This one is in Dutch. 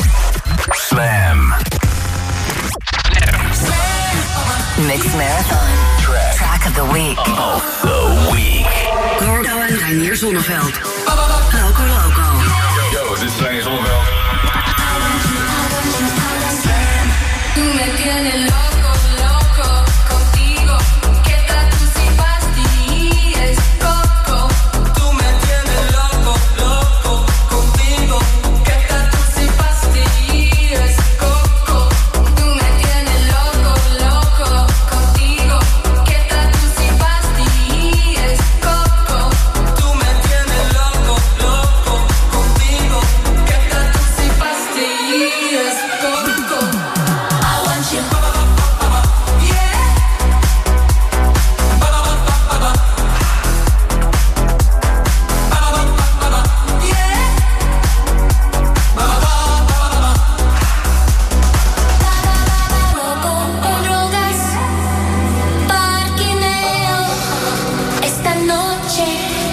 Slam. Mixed Marathon. Track. Track of the Week. Of the Week. Gordo en Reinier Zonneveld. Loco Loco. Yo, dit is Zonneveld. Me tienes loco.